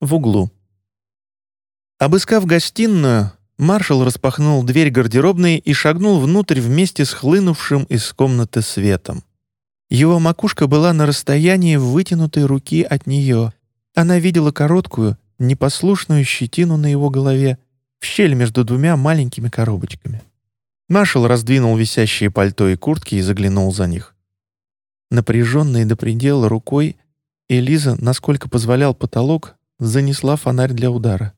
в углу. Обыскав гостиную, маршал распахнул дверь гардеробной и шагнул внутрь вместе с хлынувшим из комнаты светом. Его макушка была на расстоянии вытянутой руки от нее. Она видела короткую, непослушную щетину на его голове в щель между двумя маленькими коробочками. Маршал раздвинул висящие пальто и куртки и заглянул за них. Напряженной до предела рукой, Элиза, насколько позволял потолок, занесла фонарь для удара.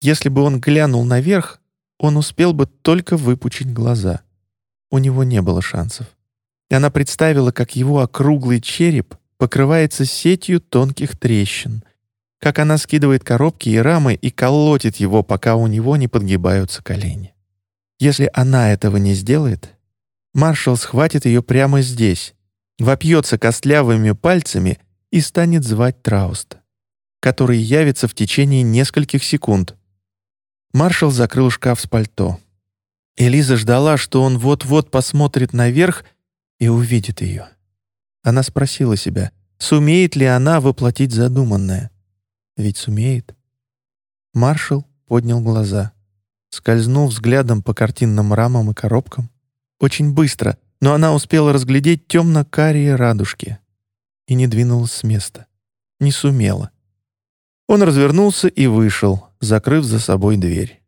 Если бы он глянул наверх, он успел бы только выпучить глаза. У него не было шансов. И она представила, как его округлый череп покрывается сетью тонких трещин, как она скидывает коробки и рамы и колотит его, пока у него не подгибаются колени. Если она этого не сделает, маршал схватит ее прямо здесь, вопьется костлявыми пальцами и станет звать Трауста, который явится в течение нескольких секунд. Маршал закрыл шкаф с пальто. Элиза ждала, что он вот-вот посмотрит наверх и увидит ее. Она спросила себя, сумеет ли она воплотить задуманное. Ведь сумеет. Маршал поднял глаза скользнул взглядом по картинным рамам и коробкам. Очень быстро, но она успела разглядеть темно-карие радужки и не двинулась с места. Не сумела. Он развернулся и вышел, закрыв за собой дверь.